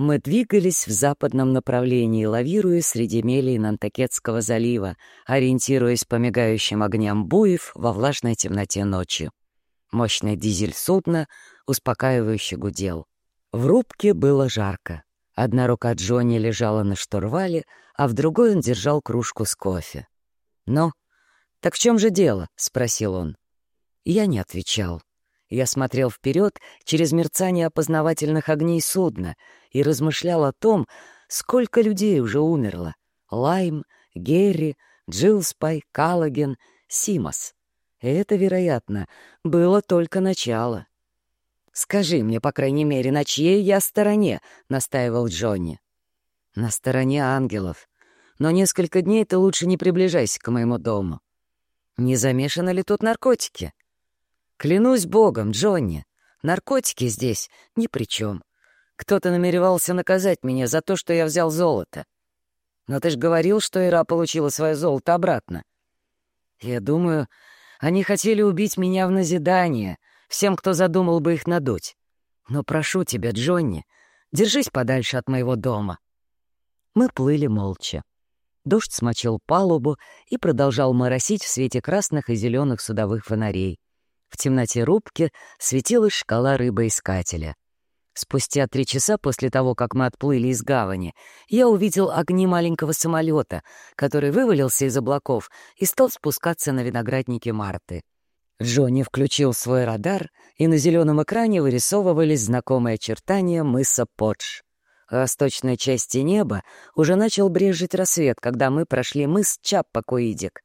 Мы двигались в западном направлении, лавируя среди мелей Нантакетского залива, ориентируясь по мигающим огням буев во влажной темноте ночи. Мощный дизель судна успокаивающе гудел. В рубке было жарко. Одна рука Джонни лежала на штурвале, а в другой он держал кружку с кофе. «Ну, так в чем же дело?» — спросил он. Я не отвечал. Я смотрел вперед через мерцание опознавательных огней судна и размышлял о том, сколько людей уже умерло. Лайм, Герри, Джилспай, Каллоген, Симос. Это, вероятно, было только начало. «Скажи мне, по крайней мере, на чьей я стороне?» — настаивал Джонни. «На стороне ангелов. Но несколько дней ты лучше не приближайся к моему дому. Не замешаны ли тут наркотики?» Клянусь богом, Джонни, наркотики здесь ни при чем. Кто-то намеревался наказать меня за то, что я взял золото. Но ты ж говорил, что Ира получила свое золото обратно. Я думаю, они хотели убить меня в назидание, всем, кто задумал бы их надуть. Но прошу тебя, Джонни, держись подальше от моего дома. Мы плыли молча. Дождь смочил палубу и продолжал моросить в свете красных и зеленых судовых фонарей. В темноте рубки светилась шкала рыбоискателя. Спустя три часа после того, как мы отплыли из гавани, я увидел огни маленького самолета, который вывалился из облаков и стал спускаться на винограднике Марты. Джонни включил свой радар, и на зеленом экране вырисовывались знакомые очертания мыса Подж. В восточной части неба уже начал брежить рассвет, когда мы прошли мыс Чаппа-Куидик.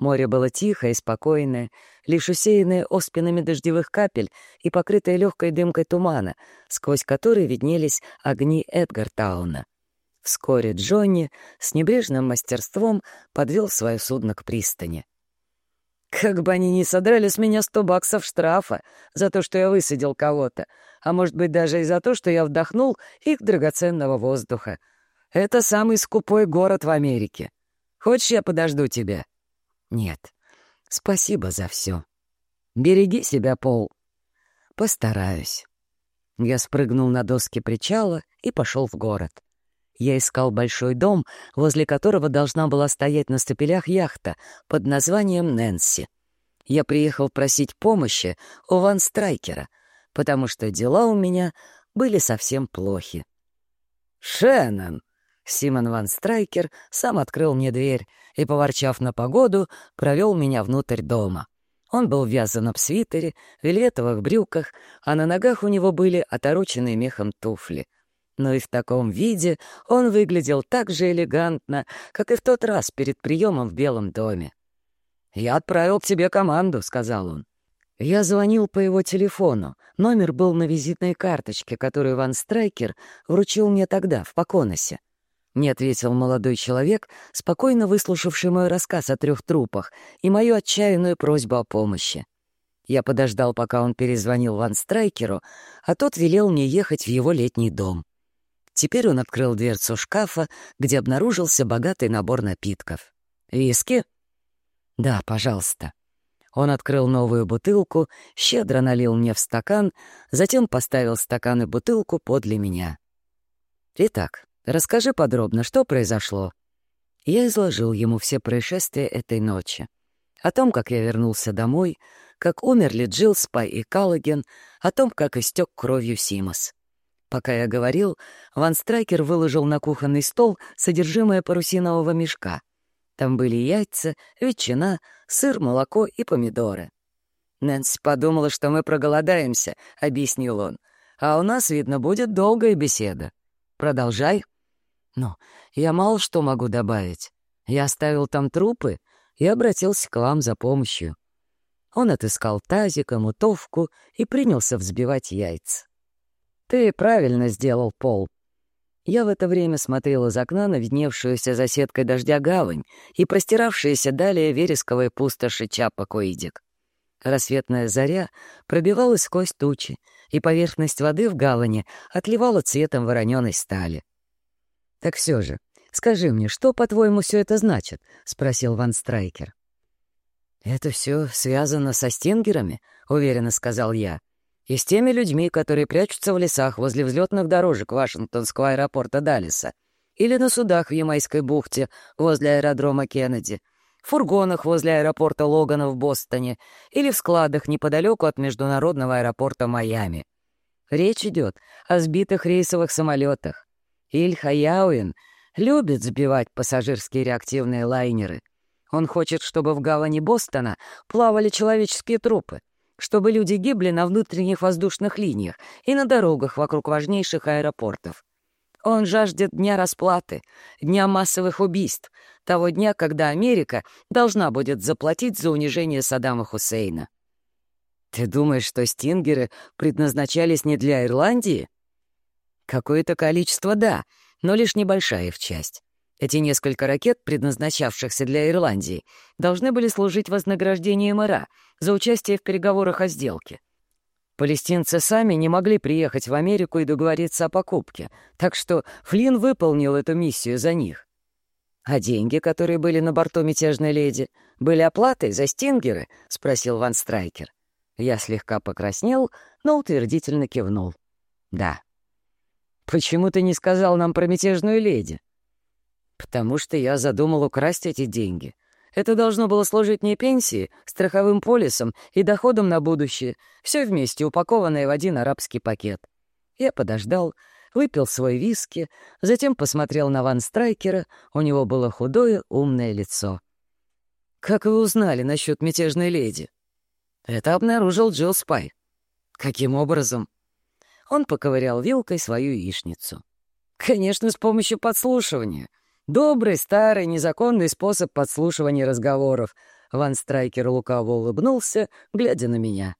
Море было тихое и спокойное, лишь усеянное оспинами дождевых капель и покрытое легкой дымкой тумана, сквозь который виднелись огни Эдгартауна. Вскоре Джонни с небрежным мастерством подвел свое судно к пристани. «Как бы они ни содрали с меня сто баксов штрафа за то, что я высадил кого-то, а может быть даже и за то, что я вдохнул их драгоценного воздуха. Это самый скупой город в Америке. Хочешь, я подожду тебя?» Нет, спасибо за все. Береги себя, Пол. Постараюсь. Я спрыгнул на доски причала и пошел в город. Я искал большой дом, возле которого должна была стоять на стапелях яхта под названием «Нэнси». Я приехал просить помощи у Ван Страйкера, потому что дела у меня были совсем плохи. «Шеннон!» Симон Ван Страйкер сам открыл мне дверь и, поворчав на погоду, провел меня внутрь дома. Он был вязан в свитере, вельветовых брюках, а на ногах у него были отороченные мехом туфли. Но и в таком виде он выглядел так же элегантно, как и в тот раз перед приемом в Белом доме. «Я отправил к тебе команду», — сказал он. Я звонил по его телефону. Номер был на визитной карточке, которую Ван Страйкер вручил мне тогда, в Поконосе. — не ответил молодой человек, спокойно выслушавший мой рассказ о трех трупах и мою отчаянную просьбу о помощи. Я подождал, пока он перезвонил Ван Страйкеру, а тот велел мне ехать в его летний дом. Теперь он открыл дверцу шкафа, где обнаружился богатый набор напитков. «Виски?» «Да, пожалуйста». Он открыл новую бутылку, щедро налил мне в стакан, затем поставил стакан и бутылку подле меня. «Итак, Расскажи подробно, что произошло». Я изложил ему все происшествия этой ночи. О том, как я вернулся домой, как умерли Джилл Спай и Каллоген, о том, как истек кровью Симос. Пока я говорил, Ван Страйкер выложил на кухонный стол содержимое парусинового мешка. Там были яйца, ветчина, сыр, молоко и помидоры. «Нэнси подумала, что мы проголодаемся», — объяснил он. «А у нас, видно, будет долгая беседа. Продолжай». Но я мало что могу добавить. Я оставил там трупы и обратился к вам за помощью. Он отыскал тазик, омутовку и принялся взбивать яйца. «Ты правильно сделал, Пол». Я в это время смотрел из окна на видневшуюся за сеткой дождя гавань и простиравшиеся далее вересковые пустоши Чапа-Коидик. Рассветная заря пробивалась сквозь тучи, и поверхность воды в гавани отливала цветом вороненой стали. «Так все же, скажи мне, что, по-твоему, все это значит?» — спросил Ван Страйкер. «Это все связано со стингерами», — уверенно сказал я. и с теми людьми, которые прячутся в лесах возле взлетных дорожек Вашингтонского аэропорта Даллеса, или на судах в Ямайской бухте возле аэродрома Кеннеди, в фургонах возле аэропорта Логана в Бостоне или в складах неподалеку от международного аэропорта Майами. Речь идет о сбитых рейсовых самолетах. Иль Хаяуин любит сбивать пассажирские реактивные лайнеры. Он хочет, чтобы в гавани Бостона плавали человеческие трупы, чтобы люди гибли на внутренних воздушных линиях и на дорогах вокруг важнейших аэропортов. Он жаждет дня расплаты, дня массовых убийств, того дня, когда Америка должна будет заплатить за унижение Саддама Хусейна. Ты думаешь, что стингеры предназначались не для Ирландии? Какое-то количество — да, но лишь небольшая их часть. Эти несколько ракет, предназначавшихся для Ирландии, должны были служить вознаграждением Ира за участие в переговорах о сделке. Палестинцы сами не могли приехать в Америку и договориться о покупке, так что Флинн выполнил эту миссию за них. «А деньги, которые были на борту мятежной леди, были оплатой за стингеры?» — спросил Ван Страйкер. Я слегка покраснел, но утвердительно кивнул. «Да». «Почему ты не сказал нам про мятежную леди?» Потому что я задумал украсть эти деньги. Это должно было служить не пенсии, страховым полисом и доходом на будущее, все вместе упакованное в один арабский пакет. Я подождал, выпил свой виски, затем посмотрел на Ван Страйкера, у него было худое, умное лицо. «Как вы узнали насчет мятежной леди?» «Это обнаружил Джилл Спай». «Каким образом?» Он поковырял вилкой свою яичницу. «Конечно, с помощью подслушивания. Добрый, старый, незаконный способ подслушивания разговоров. Ван Страйкер лукаво улыбнулся, глядя на меня.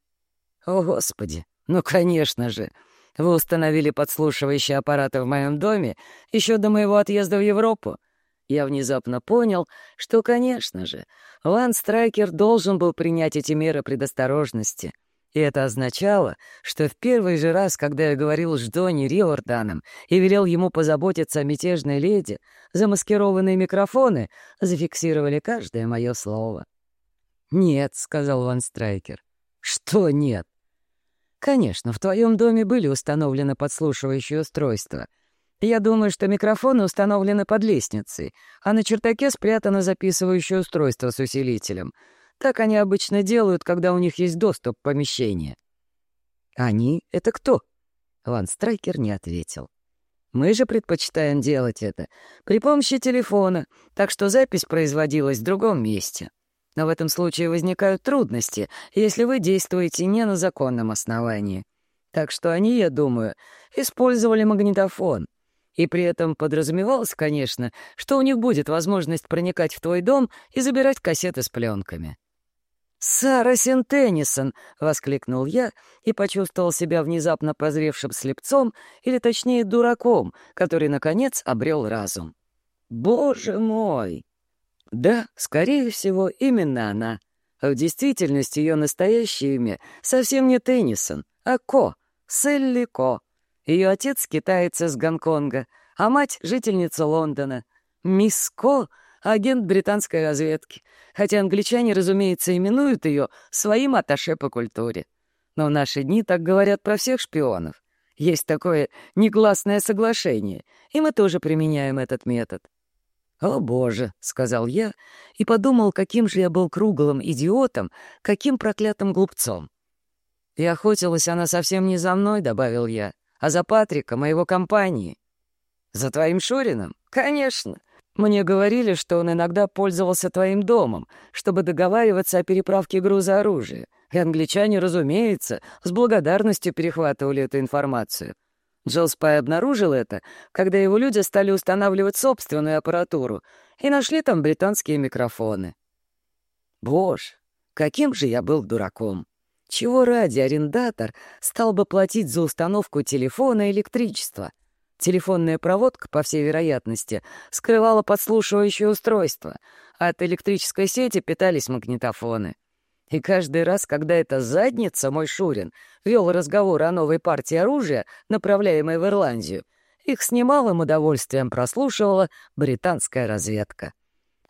«О, Господи! Ну, конечно же! Вы установили подслушивающие аппараты в моем доме еще до моего отъезда в Европу. Я внезапно понял, что, конечно же, Ван Страйкер должен был принять эти меры предосторожности — и это означало, что в первый же раз, когда я говорил с Джонни Риорданом и велел ему позаботиться о мятежной леди, замаскированные микрофоны зафиксировали каждое мое слово. «Нет», — сказал Ван Страйкер. «Что нет?» «Конечно, в твоем доме были установлены подслушивающие устройства. Я думаю, что микрофоны установлены под лестницей, а на чердаке спрятано записывающее устройство с усилителем — так они обычно делают, когда у них есть доступ в помещение. «Они — это кто?» Ван Страйкер не ответил. «Мы же предпочитаем делать это при помощи телефона, так что запись производилась в другом месте. Но в этом случае возникают трудности, если вы действуете не на законном основании. Так что они, я думаю, использовали магнитофон. И при этом подразумевалось, конечно, что у них будет возможность проникать в твой дом и забирать кассеты с пленками. «Сара Синтеннисон!» — воскликнул я и почувствовал себя внезапно прозревшим слепцом, или точнее дураком, который, наконец, обрел разум. «Боже мой!» Да, скорее всего, именно она. в действительности ее настоящее имя совсем не Теннисон, а Ко, Селли Ко. Ее отец китаец из Гонконга, а мать — жительница Лондона. Мисс Ко агент британской разведки, хотя англичане, разумеется, именуют ее своим атташе по культуре. Но в наши дни так говорят про всех шпионов. Есть такое негласное соглашение, и мы тоже применяем этот метод. «О, Боже!» — сказал я и подумал, каким же я был круглым идиотом, каким проклятым глупцом. «И охотилась она совсем не за мной», — добавил я, — «а за Патрика, моего компании». «За твоим Шурином? Конечно. Мне говорили, что он иногда пользовался твоим домом, чтобы договариваться о переправке груза оружия. И англичане, разумеется, с благодарностью перехватывали эту информацию. Джилл Спай обнаружил это, когда его люди стали устанавливать собственную аппаратуру и нашли там британские микрофоны. Боже, каким же я был дураком! Чего ради арендатор стал бы платить за установку телефона и электричества? Телефонная проводка, по всей вероятности, скрывала подслушивающее устройство, а от электрической сети питались магнитофоны. И каждый раз, когда эта задница, мой Шурин, вел разговор о новой партии оружия, направляемой в Ирландию, их с немалым удовольствием прослушивала британская разведка.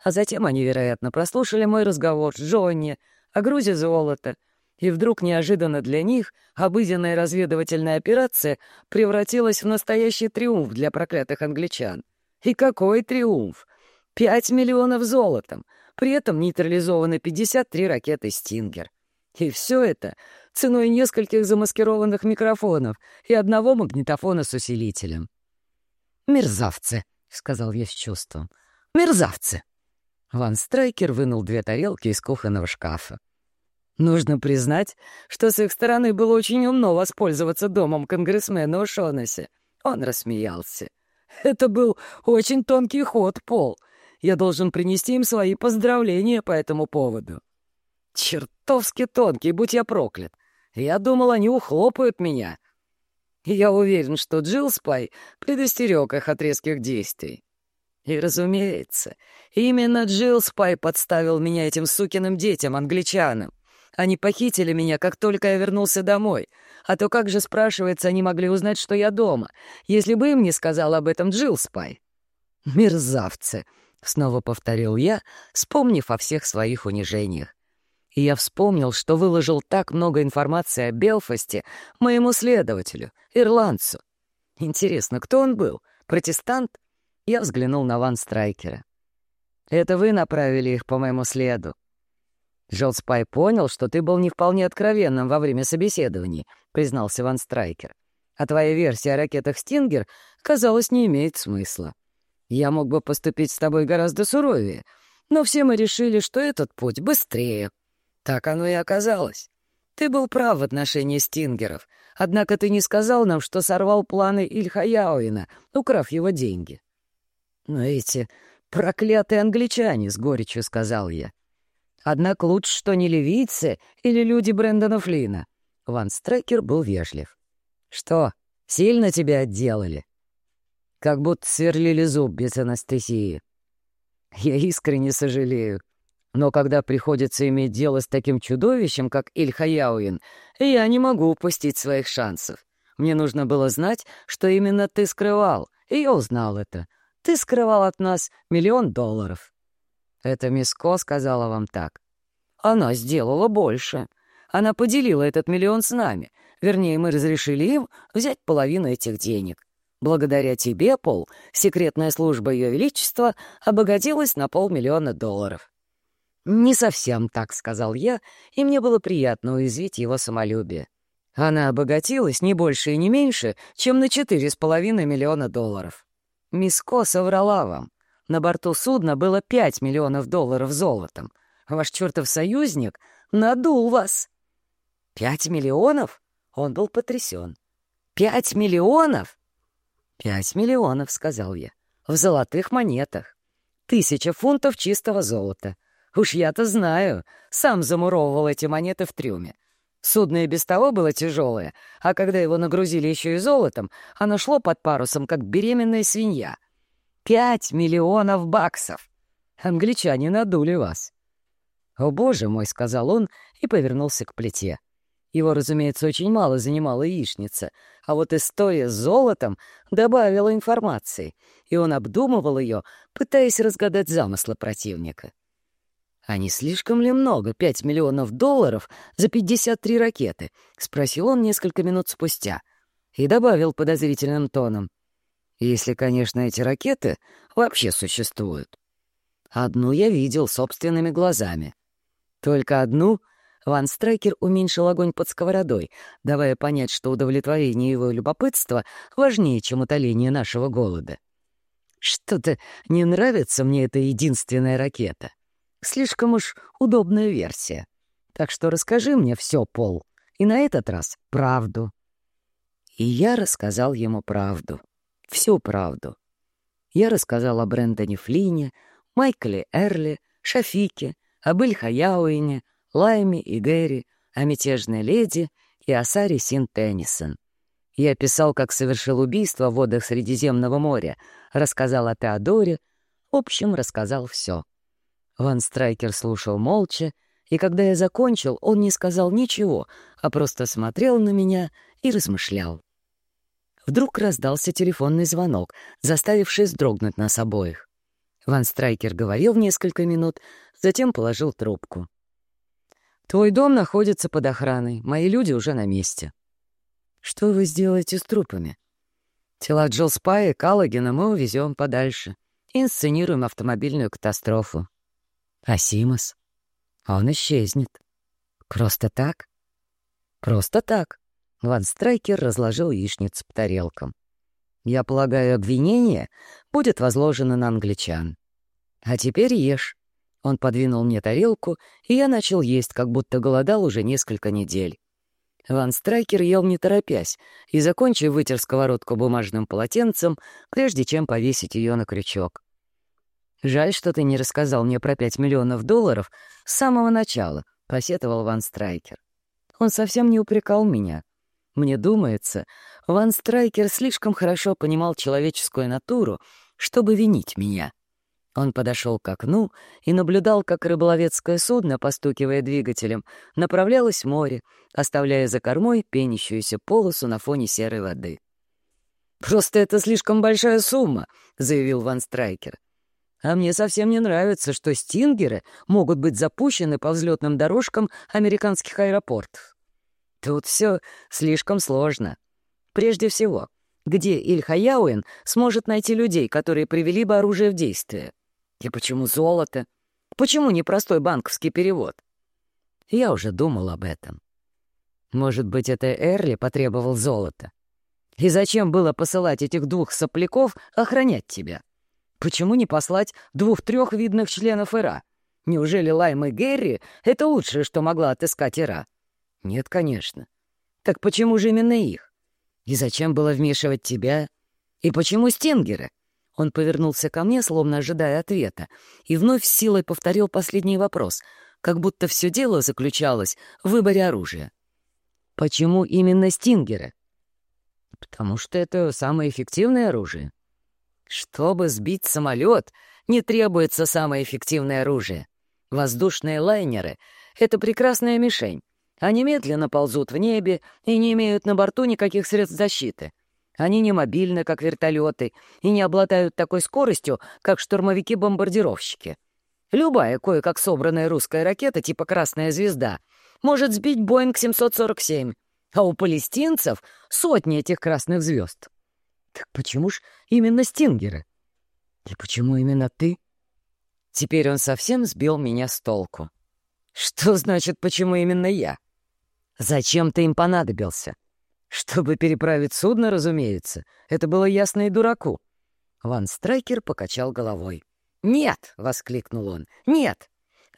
А затем они, вероятно, прослушали мой разговор с Джонни о грузе золота И вдруг неожиданно для них обыденная разведывательная операция превратилась в настоящий триумф для проклятых англичан. И какой триумф! Пять миллионов золотом! При этом нейтрализованы 53 ракеты «Стингер». И все это ценой нескольких замаскированных микрофонов и одного магнитофона с усилителем. «Мерзавцы!» — сказал я с чувством. «Мерзавцы!» Ван Страйкер вынул две тарелки из кухонного шкафа. Нужно признать, что с их стороны было очень умно воспользоваться домом конгрессмена О'Шонесси. Он рассмеялся. Это был очень тонкий ход, Пол. Я должен принести им свои поздравления по этому поводу. Чертовски тонкий, будь я проклят. Я думал, они ухлопают меня. Я уверен, что Джилл Спай предостерег их от резких действий. И, разумеется, именно Джилл Спай подставил меня этим сукиным детям, англичанам. Они похитили меня, как только я вернулся домой. А то как же, спрашивается, они могли узнать, что я дома, если бы им не сказал об этом Джилл Спай? «Мерзавцы!» — снова повторил я, вспомнив о всех своих унижениях. И я вспомнил, что выложил так много информации о Белфасте моему следователю, ирландцу. Интересно, кто он был? Протестант? Я взглянул на Ван Страйкера. «Это вы направили их по моему следу». «Джилл Спай понял, что ты был не вполне откровенным во время собеседований», — признался Ван Страйкер. «А твоя версия о ракетах «Стингер», казалось, не имеет смысла. Я мог бы поступить с тобой гораздо суровее, но все мы решили, что этот путь быстрее. Так оно и оказалось. Ты был прав в отношении «Стингеров», однако ты не сказал нам, что сорвал планы Ильхаяуина, украв его деньги». «Но эти проклятые англичане», — с горечью сказал я. «Однако лучше, что не ливийцы или люди Брэндона Флина». Ван Стрекер был вежлив. «Что, сильно тебя отделали?» «Как будто сверлили зуб без анестезии». «Я искренне сожалею. Но когда приходится иметь дело с таким чудовищем, как Ильхаяуин, я не могу упустить своих шансов. Мне нужно было знать, что именно ты скрывал, и я узнал это. Ты скрывал от нас миллион долларов. Это Миско сказала вам так. Она сделала больше. Она поделила этот миллион с нами. Вернее, мы разрешили им взять половину этих денег. Благодаря тебе, Пол, секретная служба Ее Величества обогатилась на полмиллиона долларов. «Не совсем так», — сказал я, и мне было приятно уязвить его самолюбие. Она обогатилась не больше и не меньше, чем на четыре с половиной миллиона долларов. Миско соврала вам. На борту судна было пять миллионов долларов золотом. Ваш чертов союзник надул вас. Пять миллионов? Он был потрясен. Пять миллионов? Пять миллионов, сказал я. В золотых монетах. Тысяча фунтов чистого золота. Уж я-то знаю. Сам замуровывал эти монеты в трюме. Судно и без того было тяжелое, а когда его нагрузили еще и золотом, оно шло под парусом, как беременная свинья. Пять миллионов баксов! Англичане надули вас. «О, боже мой!» — сказал он и повернулся к плите. Его, разумеется, очень мало занимала яичница, а вот история с золотом добавила информации, и он обдумывал ее, пытаясь разгадать замыслы противника. «А не слишком ли много, пять миллионов долларов за пятьдесят три ракеты?» — спросил он несколько минут спустя. И добавил подозрительным тоном. «Если, конечно, эти ракеты вообще существуют. Одну я видел собственными глазами. Только одну Ван Страйкер уменьшил огонь под сковородой, давая понять, что удовлетворение его любопытства важнее, чем утоление нашего голода. «Что-то не нравится мне эта единственная ракета. Слишком уж удобная версия. Так что расскажи мне все, Пол, и на этот раз правду». И я рассказал ему правду. Всю правду. Я рассказал о Брэндоне Флине, Майкле Эрли, Шафике, об Ильхаяуине, Лайме и Гэри, о мятежной леди и о Саре Син Теннисон. Я писал, как совершил убийство в водах Средиземного моря, рассказал о Теодоре, в общем, рассказал все. Ван Страйкер слушал молча, и когда я закончил, он не сказал ничего, а просто смотрел на меня и размышлял. Вдруг раздался телефонный звонок, заставивший вздрогнуть нас обоих. Ван Страйкер говорил несколько минут, затем положил трубку. Твой дом находится под охраной, мои люди уже на месте. Что вы сделаете с трупами? Тела Джилл Спа и Каллогена мы увезем подальше. Инсценируем автомобильную катастрофу. А Симос? Он исчезнет. Просто так? Просто так. Ван Страйкер разложил яичницу по тарелкам. Я полагаю, обвинение будет возложено на англичан. А теперь ешь. Он подвинул мне тарелку, и я начал есть, как будто голодал уже несколько недель. Ван Страйкер ел не торопясь и, закончив, вытер сковородку бумажным полотенцем, прежде чем повесить ее на крючок. «Жаль, что ты не рассказал мне про пять миллионов долларов с самого начала», — посетовал Ван Страйкер. «Он совсем не упрекал меня. Мне думается, Ван Страйкер слишком хорошо понимал человеческую натуру, чтобы винить меня». Он подошел к окну и наблюдал, как рыболовецкое судно, постукивая двигателем, направлялось в море, оставляя за кормой пенящуюся полосу на фоне серой воды. «Просто это слишком большая сумма», — заявил Ван Страйкер. «А мне совсем не нравится, что стингеры могут быть запущены по взлетным дорожкам американских аэропортов. Тут все слишком сложно. Прежде всего, где Ильхаяуэн сможет найти людей, которые привели бы оружие в действие?» И почему золото? Почему не простой банковский перевод? Я уже думал об этом. Может быть, это Эрли потребовал золота? И зачем было посылать этих двух сопляков охранять тебя? Почему не послать двух-трех видных членов Ира? Неужели Лайм и Герри — это лучшее, что могла отыскать Ира? Нет, конечно. Так почему же именно их? И зачем было вмешивать тебя? И почему Стингеры? Он повернулся ко мне, словно ожидая ответа, и вновь с силой повторил последний вопрос, как будто все дело заключалось в выборе оружия. «Почему именно стингеры?» «Потому что это самое эффективное оружие». «Чтобы сбить самолет, не требуется самое эффективное оружие. Воздушные лайнеры — это прекрасная мишень. Они медленно ползут в небе и не имеют на борту никаких средств защиты. Они не мобильны, как вертолеты, и не обладают такой скоростью, как штурмовики-бомбардировщики. Любая кое-как собранная русская ракета типа «Красная звезда» может сбить Боинг 747, а у палестинцев сотни этих красных звезд. Так почему ж именно стингеры? И почему именно ты? Теперь он совсем сбил меня с толку. Что значит, почему именно я? Зачем ты им понадобился? Чтобы переправить судно, разумеется. Это было ясно и дураку. Ван Страйкер покачал головой. «Нет!» — воскликнул он. «Нет!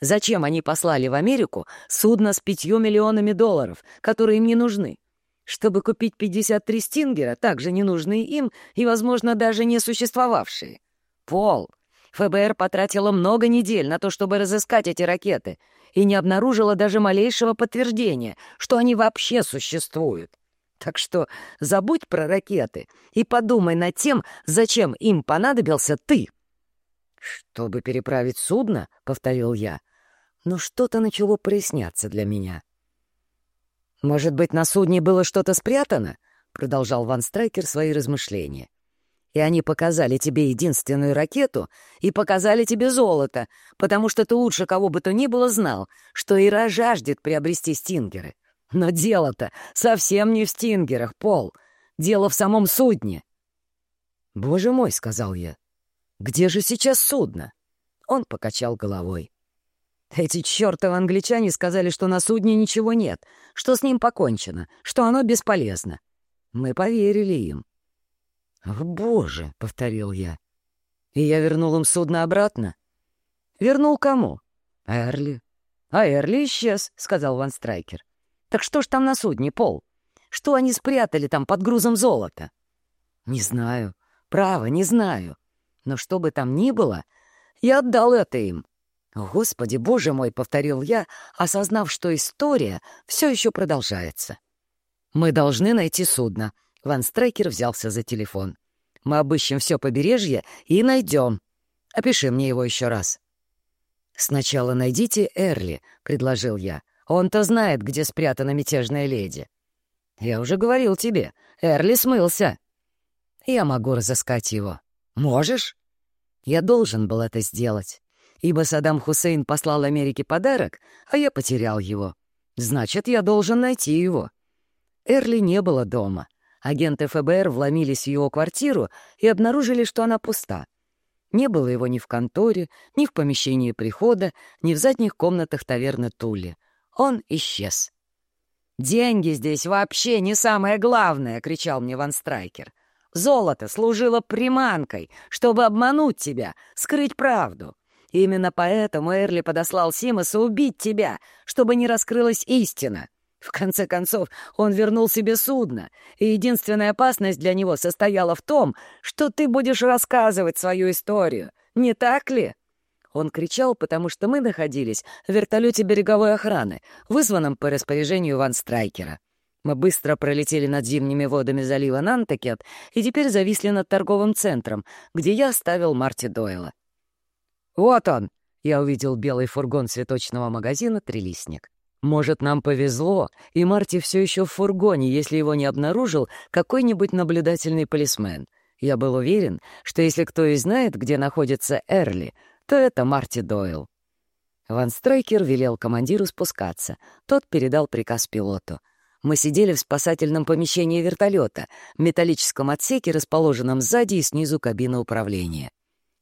Зачем они послали в Америку судно с пятью миллионами долларов, которые им не нужны? Чтобы купить 53 стингера, также ненужные им и, возможно, даже не существовавшие. Пол, ФБР потратило много недель на то, чтобы разыскать эти ракеты, и не обнаружило даже малейшего подтверждения, что они вообще существуют. Так что забудь про ракеты и подумай над тем, зачем им понадобился ты. «Чтобы переправить судно?» — повторил я. Но что-то начало проясняться для меня. «Может быть, на судне было что-то спрятано?» — продолжал Ван Страйкер свои размышления. «И они показали тебе единственную ракету и показали тебе золото, потому что ты лучше кого бы то ни было знал, что Ира жаждет приобрести стингеры. Но дело-то совсем не в стингерах, Пол. Дело в самом судне. «Боже мой», — сказал я, — «где же сейчас судно?» Он покачал головой. Эти чертовы англичане сказали, что на судне ничего нет, что с ним покончено, что оно бесполезно. Мы поверили им. «Ох, боже!» — повторил я. «И я вернул им судно обратно?» «Вернул кому?» «Эрли». «А Эрли исчез», — сказал Ван Страйкер. Так что ж там на судне, Пол? Что они спрятали там под грузом золота? Не знаю. Право, не знаю. Но что бы там ни было, я отдал это им. «Господи, боже мой!» — повторил я, осознав, что история все еще продолжается. «Мы должны найти судно». Ван Стрейкер взялся за телефон. «Мы обыщем все побережье и найдем. Опиши мне его еще раз». «Сначала найдите Эрли», — предложил я. Он-то знает, где спрятана мятежная леди. Я уже говорил тебе, Эрли смылся. Я могу разыскать его. Можешь? Я должен был это сделать, ибо Саддам Хусейн послал Америке подарок, а я потерял его. Значит, я должен найти его. Эрли не было дома. Агенты ФБР вломились в его квартиру и обнаружили, что она пуста. Не было его ни в конторе, ни в помещении прихода, ни в задних комнатах таверны Тули. Он исчез. «Деньги здесь вообще не самое главное!» — кричал мне Ван Страйкер. «Золото служило приманкой, чтобы обмануть тебя, скрыть правду. Именно поэтому Эрли подослал Симоса убить тебя, чтобы не раскрылась истина. В конце концов, он вернул себе судно, и единственная опасность для него состояла в том, что ты будешь рассказывать свою историю. Не так ли?» Он кричал, потому что мы находились в вертолете береговой охраны, вызванном по распоряжению Ван Страйкера. Мы быстро пролетели над зимними водами залива Нантакет и теперь зависли над торговым центром, где я оставил Марти Дойла. «Вот он!» — я увидел белый фургон цветочного магазина «Трилистник». Может, нам повезло, и Марти все еще в фургоне, если его не обнаружил какой-нибудь наблюдательный полисмен. Я был уверен, что если кто и знает, где находится Эрли, то это Марти Дойл. Ван Стрейкер велел командиру спускаться. Тот передал приказ пилоту. Мы сидели в спасательном помещении вертолета, металлическом отсеке, расположенном сзади и снизу кабины управления.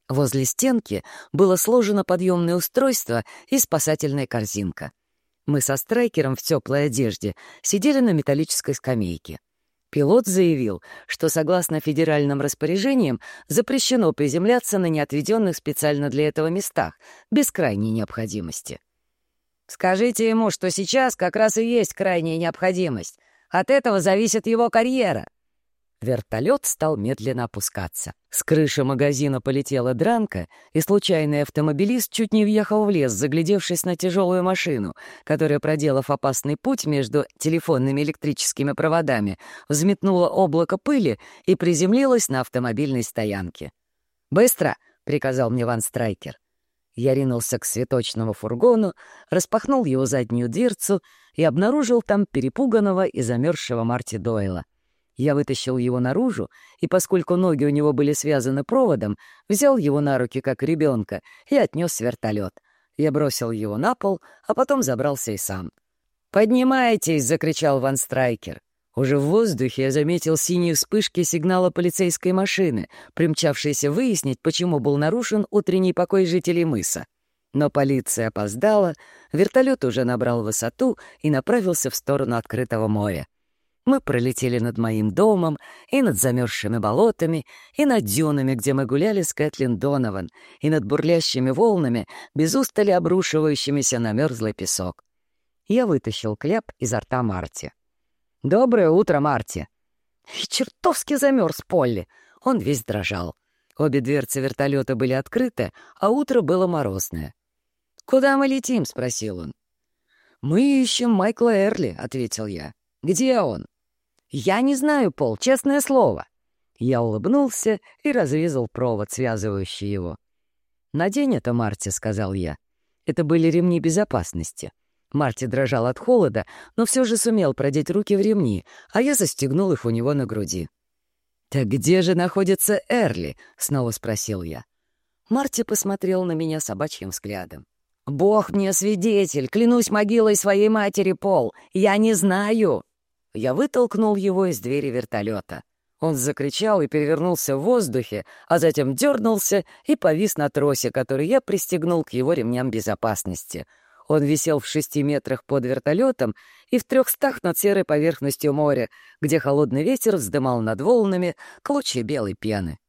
Возле стенки было сложено подъемное устройство и спасательная корзинка. Мы со страйкером в теплой одежде сидели на металлической скамейке. Пилот заявил, что согласно федеральным распоряжениям запрещено приземляться на неотведенных специально для этого местах, без крайней необходимости. «Скажите ему, что сейчас как раз и есть крайняя необходимость. От этого зависит его карьера», Вертолет стал медленно опускаться. С крыши магазина полетела дранка, и случайный автомобилист чуть не въехал в лес, заглядевшись на тяжелую машину, которая, проделав опасный путь между телефонными электрическими проводами, взметнула облако пыли и приземлилась на автомобильной стоянке. «Быстро!» — приказал мне Ван Страйкер. Я ринулся к цветочному фургону, распахнул его заднюю дверцу и обнаружил там перепуганного и замерзшего Марти Дойла. Я вытащил его наружу, и поскольку ноги у него были связаны проводом, взял его на руки, как ребенка, и отнес вертолет. Я бросил его на пол, а потом забрался и сам. «Поднимайтесь!» — закричал Ван Страйкер. Уже в воздухе я заметил синие вспышки сигнала полицейской машины, примчавшейся выяснить, почему был нарушен утренний покой жителей мыса. Но полиция опоздала, вертолет уже набрал высоту и направился в сторону открытого моря. Мы пролетели над моим домом, и над замерзшими болотами, и над дюнами, где мы гуляли с Кэтлин Донован, и над бурлящими волнами, без устали обрушивающимися на мерзлый песок. Я вытащил кляп изо рта Марти. «Доброе утро, Марти!» И чертовски замерз Полли. Он весь дрожал. Обе дверцы вертолета были открыты, а утро было морозное. «Куда мы летим?» — спросил он. «Мы ищем Майкла Эрли», — ответил я. «Где он?» «Я не знаю, Пол, честное слово». Я улыбнулся и разрезал провод, связывающий его. «Надень это, Марти», — сказал я. Это были ремни безопасности. Марти дрожал от холода, но все же сумел продеть руки в ремни, а я застегнул их у него на груди. «Так где же находится Эрли?» — снова спросил я. Марти посмотрел на меня собачьим взглядом. «Бог мне свидетель, клянусь могилой своей матери, Пол, я не знаю!» Я вытолкнул его из двери вертолета. Он закричал и перевернулся в воздухе, а затем дернулся и повис на тросе, который я пристегнул к его ремням безопасности. Он висел в шести метрах под вертолетом и в трехстах над серой поверхностью моря, где холодный ветер вздымал над волнами клочья белой пены.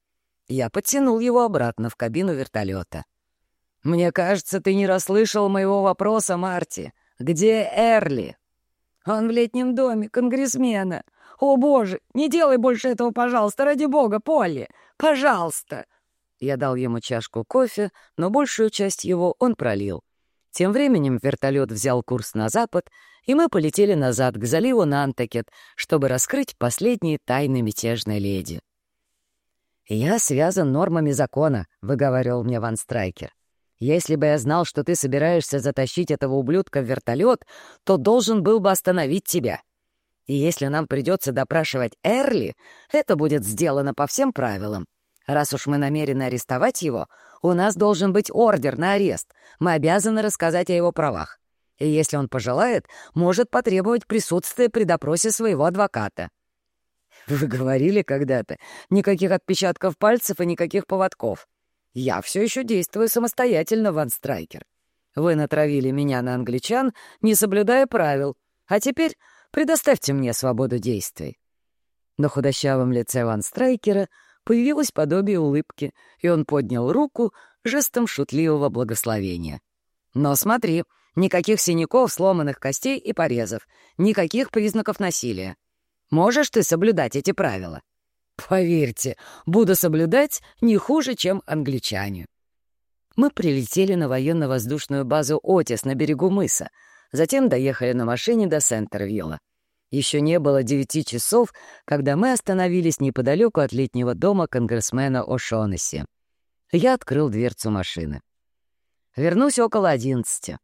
Я подтянул его обратно в кабину вертолета. «Мне кажется, ты не расслышал моего вопроса, Марти. Где Эрли?» Он в летнем доме конгрессмена. О, боже, не делай больше этого, пожалуйста, ради бога, Полли! Пожалуйста!» Я дал ему чашку кофе, но большую часть его он пролил. Тем временем вертолет взял курс на запад, и мы полетели назад к заливу Нантакет, чтобы раскрыть последние тайны мятежной леди. «Я связан нормами закона», — выговаривал мне Ван Страйкер. Если бы я знал, что ты собираешься затащить этого ублюдка в вертолет, то должен был бы остановить тебя. И если нам придется допрашивать Эрли, это будет сделано по всем правилам. Раз уж мы намерены арестовать его, у нас должен быть ордер на арест. Мы обязаны рассказать о его правах. И если он пожелает, может потребовать присутствия при допросе своего адвоката. Вы говорили когда-то, никаких отпечатков пальцев и никаких поводков. Я все еще действую самостоятельно, Ван Страйкер. Вы натравили меня на англичан, не соблюдая правил, а теперь предоставьте мне свободу действий. На худощавом лице Ван Страйкера появилось подобие улыбки, и он поднял руку жестом шутливого благословения. «Но смотри, никаких синяков, сломанных костей и порезов, никаких признаков насилия. Можешь ты соблюдать эти правила?» «Поверьте, буду соблюдать не хуже, чем англичане». Мы прилетели на военно-воздушную базу «Отис» на берегу мыса, затем доехали на машине до Сентервилла. Еще не было девяти часов, когда мы остановились неподалеку от летнего дома конгрессмена О'Шонесси. Я открыл дверцу машины. Вернусь около одиннадцати.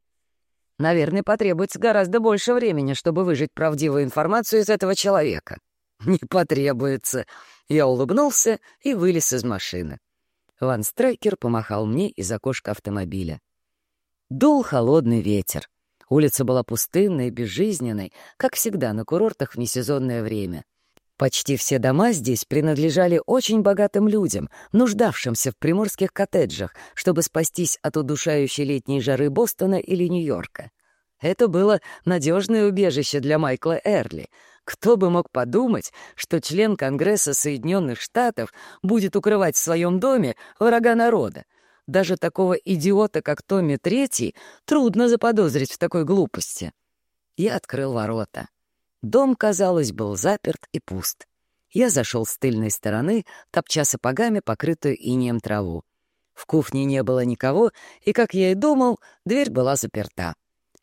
Наверное, потребуется гораздо больше времени, чтобы выжить правдивую информацию из этого человека. Не потребуется. Я улыбнулся и вылез из машины. Ван Страйкер помахал мне из окошка автомобиля. Дул холодный ветер. Улица была пустынной, безжизненной, как всегда на курортах в несезонное время. Почти все дома здесь принадлежали очень богатым людям, нуждавшимся в приморских коттеджах, чтобы спастись от удушающей летней жары Бостона или Нью-Йорка. Это было надежное убежище для Майкла Эрли. Кто бы мог подумать, что член Конгресса Соединенных Штатов будет укрывать в своем доме врага народа? Даже такого идиота, как Томми Третий, трудно заподозрить в такой глупости. Я открыл ворота. Дом, казалось, был заперт и пуст. Я зашел с тыльной стороны, топча сапогами покрытую инеем траву. В кухне не было никого, и, как я и думал, дверь была заперта.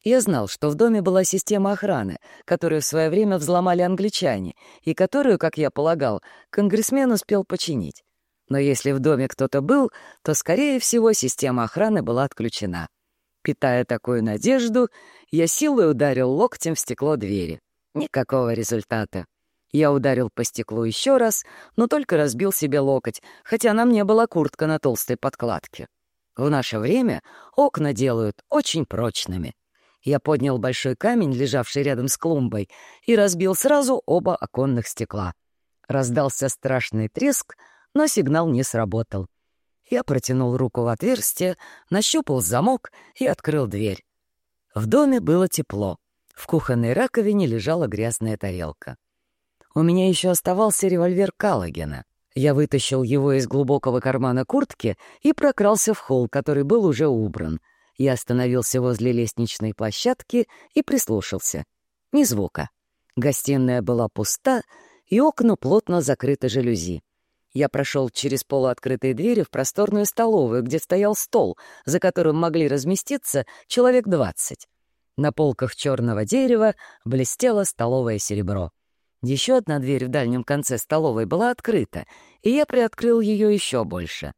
Я знал, что в доме была система охраны, которую в свое время взломали англичане, и которую, как я полагал, конгрессмен успел починить. Но если в доме кто-то был, то, скорее всего, система охраны была отключена. Питая такую надежду, я силой ударил локтем в стекло двери. Никакого результата. Я ударил по стеклу еще раз, но только разбил себе локоть, хотя на мне была куртка на толстой подкладке. В наше время окна делают очень прочными. Я поднял большой камень, лежавший рядом с клумбой, и разбил сразу оба оконных стекла. Раздался страшный треск — но сигнал не сработал. Я протянул руку в отверстие, нащупал замок и открыл дверь. В доме было тепло. В кухонной раковине лежала грязная тарелка. У меня еще оставался револьвер Каллогена. Я вытащил его из глубокого кармана куртки и прокрался в холл, который был уже убран. Я остановился возле лестничной площадки и прислушался. Ни звука. Гостиная была пуста, и окна плотно закрыты жалюзи. Я прошел через полуоткрытые двери в просторную столовую, где стоял стол, за которым могли разместиться человек двадцать. На полках черного дерева блестело столовое серебро. Еще одна дверь в дальнем конце столовой была открыта, и я приоткрыл ее еще больше.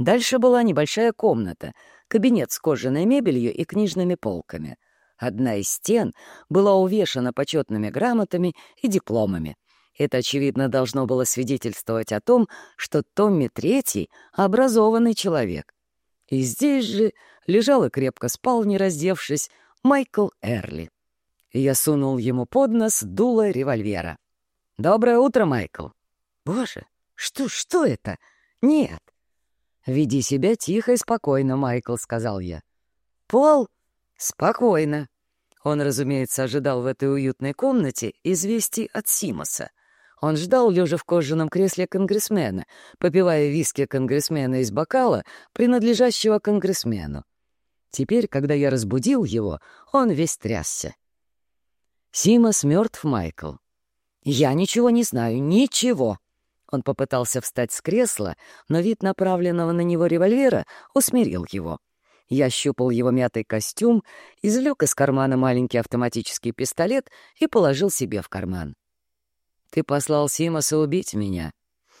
Дальше была небольшая комната, кабинет с кожаной мебелью и книжными полками. Одна из стен была увешана почетными грамотами и дипломами — это, очевидно, должно было свидетельствовать о том, что Томми Третий — образованный человек. И здесь же лежал и крепко спал, не раздевшись, Майкл Эрли. Я сунул ему под нос дуло револьвера. «Доброе утро, Майкл!» «Боже, что, что это? Нет!» «Веди себя тихо и спокойно, Майкл», — сказал я. «Пол?» «Спокойно». Он, разумеется, ожидал в этой уютной комнате известий от Симоса. Он ждал, лежа в кожаном кресле конгрессмена, попивая виски конгрессмена из бокала, принадлежащего конгрессмену. Теперь, когда я разбудил его, он весь трясся. Симас мертв, Майкл. Я ничего не знаю, ничего. Он попытался встать с кресла, но вид направленного на него револьвера усмирил его. Я щупал его мятый костюм, извлек из кармана маленький автоматический пистолет и положил себе в карман. Ты послал Симаса убить меня.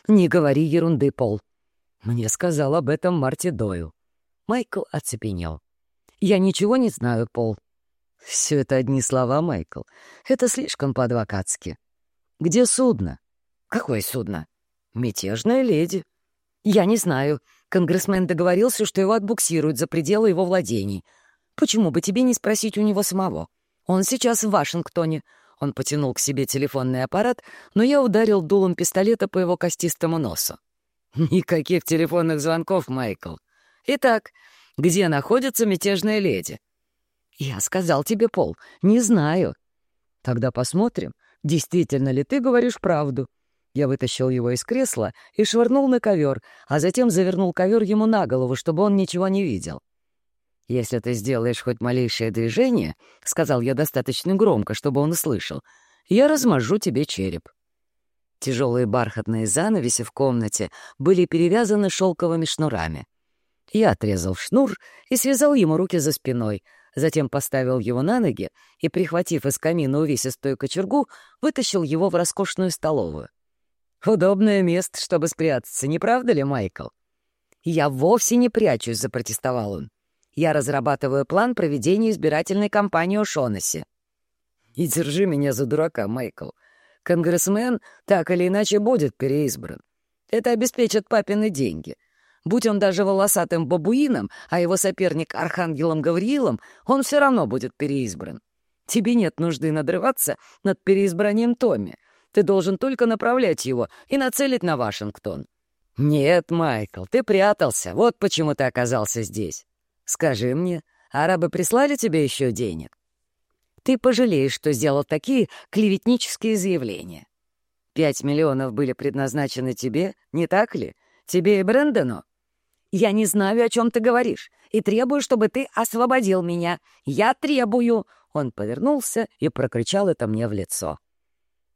Не говори ерунды, Пол. Мне сказал об этом Марти Дойл. Майкл оцепенел. Я ничего не знаю, Пол. Все это одни слова, Майкл. Это слишком по-адвокатски. Где судно? Какое судно? Мятежная леди. Я не знаю. Конгрессмен договорился, что его отбуксируют за пределы его владений. Почему бы тебе не спросить у него самого? Он сейчас в Вашингтоне». Он потянул к себе телефонный аппарат, но я ударил дулом пистолета по его костистому носу. «Никаких телефонных звонков, Майкл. Итак, где находится мятежная леди?» «Я сказал тебе, Пол, не знаю». «Тогда посмотрим, действительно ли ты говоришь правду». Я вытащил его из кресла и швырнул на ковер, а затем завернул ковер ему на голову, чтобы он ничего не видел. «Если ты сделаешь хоть малейшее движение», — сказал я достаточно громко, чтобы он услышал, — «я размажу тебе череп». Тяжелые бархатные занавеси в комнате были перевязаны шелковыми шнурами. Я отрезал шнур и связал ему руки за спиной, затем поставил его на ноги и, прихватив из камина увесистую кочергу, вытащил его в роскошную столовую. «Удобное место, чтобы спрятаться, не правда ли, Майкл?» «Я вовсе не прячусь», — запротестовал он. «Я разрабатываю план проведения избирательной кампании о Шонасе». «Не держи меня за дурака, Майкл. Конгрессмен так или иначе будет переизбран. Это обеспечит папины деньги. Будь он даже волосатым бабуином, а его соперник Архангелом Гавриилом, он все равно будет переизбран. Тебе нет нужды надрываться над переизбранием Томми. Ты должен только направлять его и нацелить на Вашингтон. Нет, Майкл, ты прятался. Вот почему ты оказался здесь. Скажи мне, арабы прислали тебе еще денег? Ты пожалеешь, что сделал такие клеветнические заявления. Пять миллионов были предназначены тебе, не так ли? Тебе и Брэндону? Я не знаю, о чем ты говоришь, и требую, чтобы ты освободил меня. Я требую!» Он повернулся и прокричал это мне в лицо.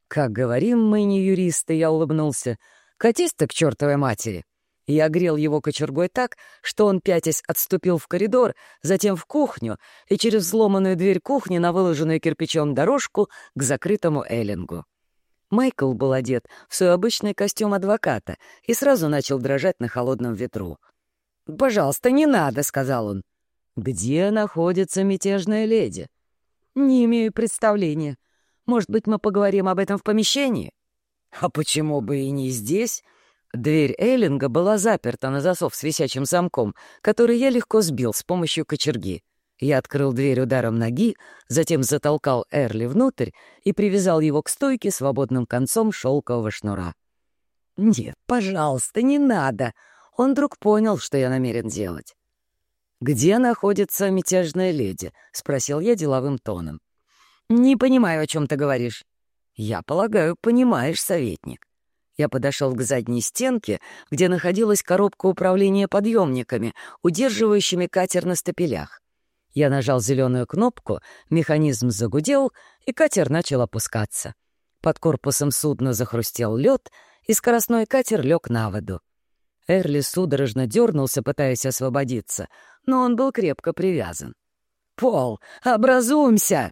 «Как говорим мы, не юристы», — я улыбнулся. «Катись ты к чертовой матери!» Я грел его кочергой так, что он, пятясь, отступил в коридор, затем в кухню и через взломанную дверь кухни на выложенную кирпичом дорожку к закрытому эллингу. Майкл был одет в свой обычный костюм адвоката и сразу начал дрожать на холодном ветру. «Пожалуйста, не надо», — сказал он. «Где находится мятежная леди?» «Не имею представления. Может быть, мы поговорим об этом в помещении?» «А почему бы и не здесь?» Дверь Эйлинга была заперта на засов с висячим замком, который я легко сбил с помощью кочерги. Я открыл дверь ударом ноги, затем затолкал Эрли внутрь и привязал его к стойке свободным концом шелкового шнура. «Нет, пожалуйста, не надо!» Он вдруг понял, что я намерен делать. «Где находится мятежная леди?» — спросил я деловым тоном. «Не понимаю, о чем ты говоришь». «Я полагаю, понимаешь, советник». Я подошел к задней стенке, где находилась коробка управления подъемниками, удерживающими катер на стапелях. Я нажал зеленую кнопку, механизм загудел, и катер начал опускаться. Под корпусом судна захрустел лед, и скоростной катер лег на воду. Эрли судорожно дернулся, пытаясь освободиться, но он был крепко привязан. «Пол, образуемся!»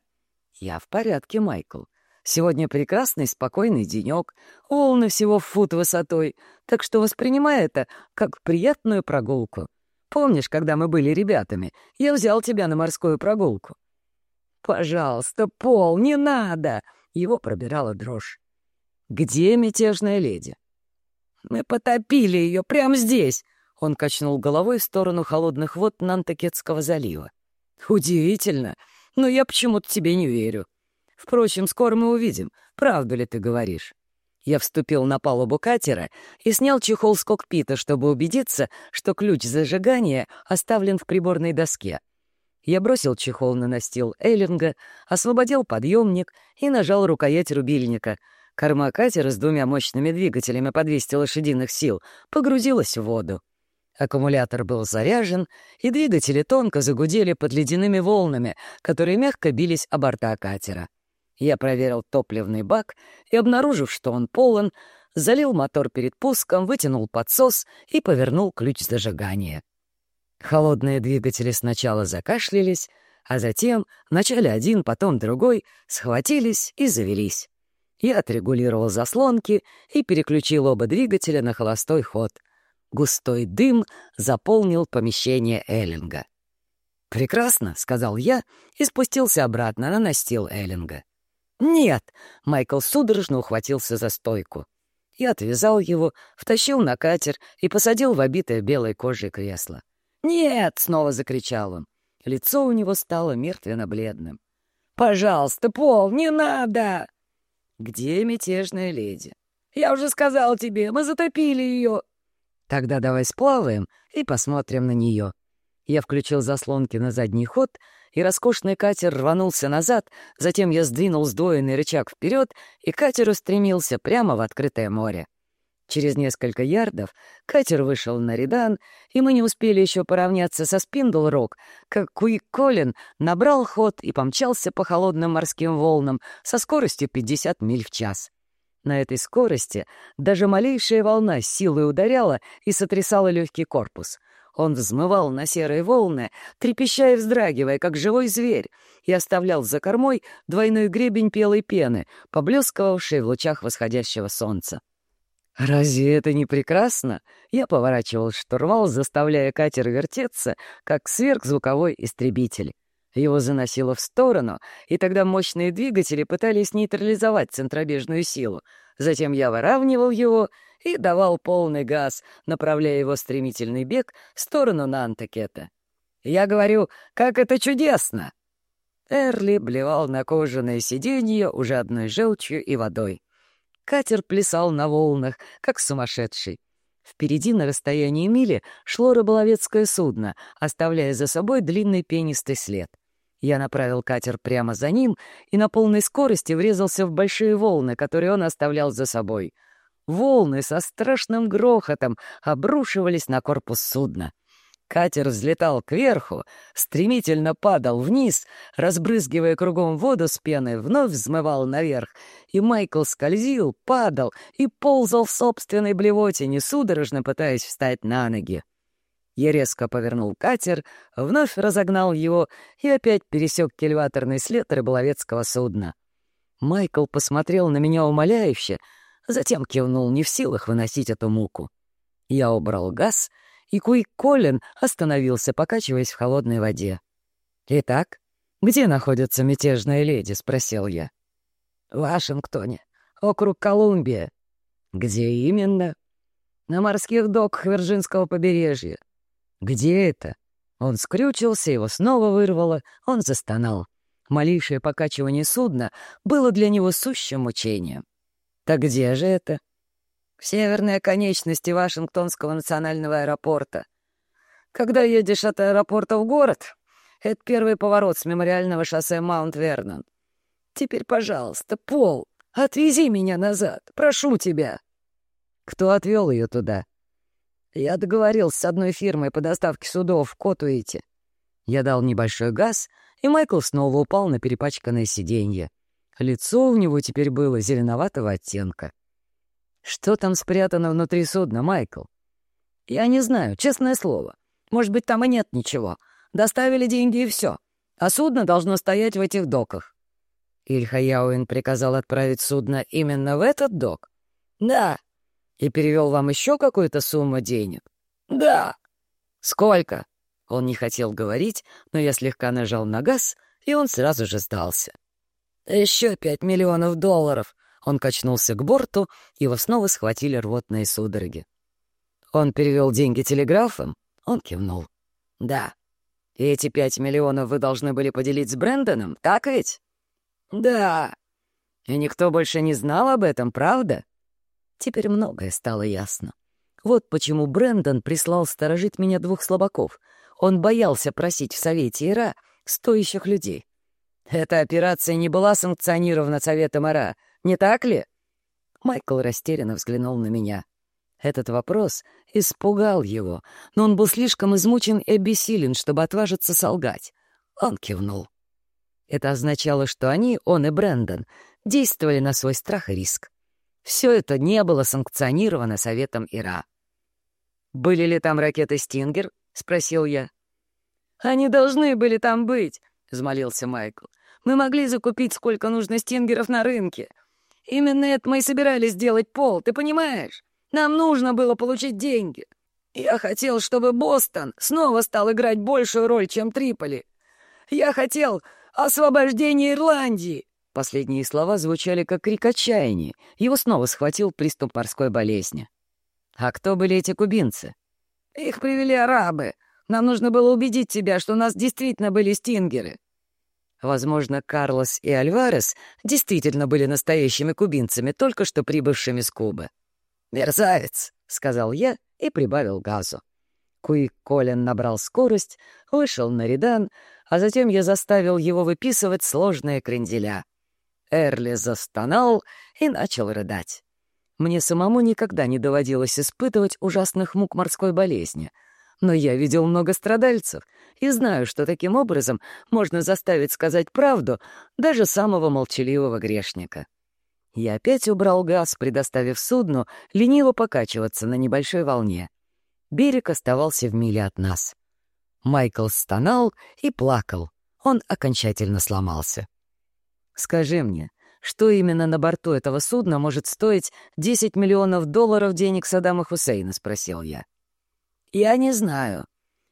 «Я в порядке, Майкл. Сегодня прекрасный, спокойный денек, волны всего в фут высотой, так что воспринимай это как приятную прогулку. Помнишь, когда мы были ребятами, я взял тебя на морскую прогулку?» «Пожалуйста, Пол, не надо!» Его пробирала дрожь. «Где мятежная леди?» «Мы потопили ее прямо здесь!» Он качнул головой в сторону холодных вод Нантакетского залива. «Удивительно, но я почему-то тебе не верю. Впрочем, скоро мы увидим, правду ли ты говоришь. Я вступил на палубу катера и снял чехол с кокпита, чтобы убедиться, что ключ зажигания оставлен в приборной доске. Я бросил чехол на настил Эллинга, освободил подъемник и нажал рукоять рубильника. Корма катера с двумя мощными двигателями по 200 лошадиных сил погрузилась в воду. Аккумулятор был заряжен, и двигатели тонко загудели под ледяными волнами, которые мягко бились о борта катера. Я проверил топливный бак и, обнаружив, что он полон, залил мотор перед пуском, вытянул подсос и повернул ключ зажигания. Холодные двигатели сначала закашлялись, а затем, вначале один, потом другой, схватились и завелись. Я отрегулировал заслонки и переключил оба двигателя на холостой ход. Густой дым заполнил помещение Эллинга. «Прекрасно», — сказал я и спустился обратно на настил Эллинга. «Нет!» — Майкл судорожно ухватился за стойку. Я отвязал его, втащил на катер и посадил в обитое белой кожей кресло. «Нет!» — снова закричал он. Лицо у него стало мертвенно-бледным. «Пожалуйста, Пол, не надо!» «Где мятежная леди?» «Я уже сказал тебе, мы затопили ее!» «Тогда давай сплаваем и посмотрим на нее». Я включил заслонки на задний ход, и роскошный катер рванулся назад, затем я сдвинул сдвоенный рычаг вперед, и катер устремился прямо в открытое море. Через несколько ярдов катер вышел на Редан, и мы не успели еще поравняться со Спиндл-Рок, как Куик Колин набрал ход и помчался по холодным морским волнам со скоростью 50 миль в час. На этой скорости даже малейшая волна силой ударяла и сотрясала легкий корпус. Он взмывал на серые волны, трепеща и вздрагивая, как живой зверь, и оставлял за кормой двойной гребень пелой пены, поблескивавший в лучах восходящего солнца. Разве это не прекрасно? Я поворачивал штурвал, заставляя катер вертеться, как сверхзвуковой истребитель. Его заносило в сторону, и тогда мощные двигатели пытались нейтрализовать центробежную силу. Затем я выравнивал его и давал полный газ, направляя его стремительный бег в сторону Нантакета. Я говорю, как это чудесно! Эрли блевал на кожаное сиденье уже одной желчью и водой. Катер плясал на волнах, как сумасшедший. Впереди на расстоянии мили шло рыболовецкое судно, оставляя за собой длинный пенистый след. Я направил катер прямо за ним и на полной скорости врезался в большие волны, которые он оставлял за собой. Волны со страшным грохотом обрушивались на корпус судна. Катер взлетал кверху, стремительно падал вниз, разбрызгивая кругом воду с пеной, вновь взмывал наверх, и Майкл скользил, падал и ползал в собственной блевотине, судорожно пытаясь встать на ноги. Я резко повернул катер, вновь разогнал его и опять пересек кильваторный след рыболовецкого судна. Майкл посмотрел на меня умоляюще, затем кивнул не в силах выносить эту муку. Я убрал газ — и Куик Колин остановился, покачиваясь в холодной воде. «Итак, где находится мятежная леди?» — спросил я. «В Вашингтоне, округ Колумбия». «Где именно?» «На морских доках Вирджинского побережья». «Где это?» Он скрючился, его снова вырвало, он застонал. Малейшее покачивание судна было для него сущим мучением. «Так где же это?» в северной оконечности Вашингтонского национального аэропорта. Когда едешь от аэропорта в город, это первый поворот с мемориального шоссе Маунт-Вернон. Теперь, пожалуйста, Пол, отвези меня назад, прошу тебя. Кто отвел ее туда? Я договорился с одной фирмой по доставке судов в Котуите. Я дал небольшой газ, и Майкл снова упал на перепачканное сиденье. Лицо у него теперь было зеленоватого оттенка. Что там спрятано внутри судна, Майкл? Я не знаю, честное слово. Может быть, там и нет ничего. Доставили деньги и все. А судно должно стоять в этих доках. Ильхаяуин приказал отправить судно именно в этот док? Да. И перевел вам еще какую-то сумму денег? Да. Сколько? Он не хотел говорить, но я слегка нажал на газ, и он сразу же сдался. Еще пять миллионов долларов, он качнулся к борту, его снова схватили рвотные судороги. Он перевел деньги телеграфом? Он кивнул. «Да. И эти пять миллионов вы должны были поделить с Брэндоном, так ведь?» «Да». «И никто больше не знал об этом, правда?» Теперь многое стало ясно. Вот почему Брэндон прислал сторожить меня двух слабаков. Он боялся просить в Совете Ира стоящих людей. Эта операция не была санкционирована Советом Ира, не так ли?» Майкл растерянно взглянул на меня. Этот вопрос испугал его, но он был слишком измучен и обессилен, чтобы отважиться солгать. Он кивнул. Это означало, что они, он и Брэндон, действовали на свой страх и риск. Все это не было санкционировано Советом Ира. «Были ли там ракеты «Стингер»?» — спросил я. «Они должны были там быть», — взмолился Майкл. «Мы могли закупить сколько нужно «Стингеров» на рынке. Именно это мы и собирались сделать, Пол, ты понимаешь? Нам нужно было получить деньги. Я хотел, чтобы Бостон снова стал играть большую роль, чем Триполи. Я хотел освобождения Ирландии. Последние слова звучали как крик отчаяния. Его снова схватил приступ морской болезни. А кто были эти кубинцы? Их привели арабы. Нам нужно было убедить тебя, что у нас действительно были стингеры». Возможно, Карлос и Альварес действительно были настоящими кубинцами, только что прибывшими с Кубы. «Мерзавец», — сказал я и прибавил газу. Куик Колин набрал скорость, вышел на редан, а затем я заставил его выписывать сложные кренделя. Эрли застонал и начал рыдать. Мне самому никогда не доводилось испытывать ужасных мук морской болезни — но я видел много страдальцев и знаю, что таким образом можно заставить сказать правду даже самого молчаливого грешника. Я опять убрал газ, предоставив судну лениво покачиваться на небольшой волне. Берег оставался в миле от нас. Майкл стонал и плакал. Он окончательно сломался. «Скажи мне, что именно на борту этого судна может стоить 10 миллионов долларов денег Саддама Хусейна?» — спросил я. «Я не знаю.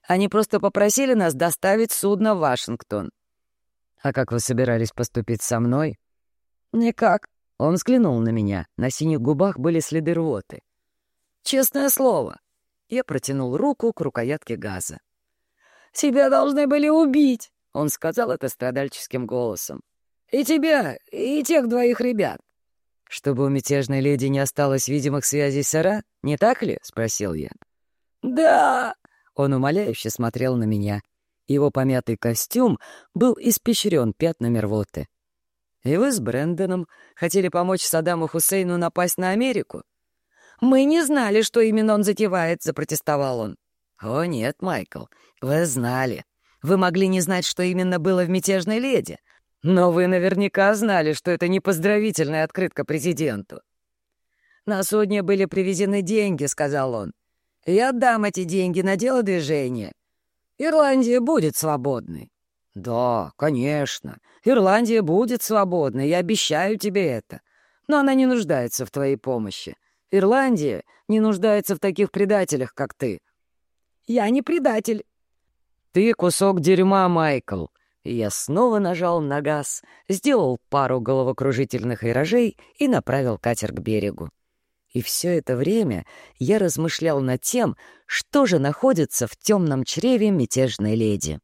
Они просто попросили нас доставить судно в Вашингтон». «А как вы собирались поступить со мной?» «Никак». Он взглянул на меня. На синих губах были следы рвоты. «Честное слово». Я протянул руку к рукоятке газа. «Тебя должны были убить», — он сказал это страдальческим голосом. «И тебя, и тех двоих ребят». «Чтобы у мятежной леди не осталось видимых связей с Ара, не так ли?» — спросил я. «Да!» — он умоляюще смотрел на меня. Его помятый костюм был испещрен пятнами рвоты. «И вы с Брэндоном хотели помочь Саддаму Хусейну напасть на Америку?» «Мы не знали, что именно он затевает», — запротестовал он. «О, нет, Майкл, вы знали. Вы могли не знать, что именно было в «Мятежной леди», но вы наверняка знали, что это не поздравительная открытка президенту. «На судне были привезены деньги», — сказал он. Я отдам эти деньги на дело движения. Ирландия будет свободной. Да, конечно. Ирландия будет свободной, я обещаю тебе это. Но она не нуждается в твоей помощи. Ирландия не нуждается в таких предателях, как ты. Я не предатель. Ты кусок дерьма, Майкл. Я снова нажал на газ, сделал пару головокружительных виражей и направил катер к берегу. И все это время я размышлял над тем, что же находится в темном чреве мятежной леди.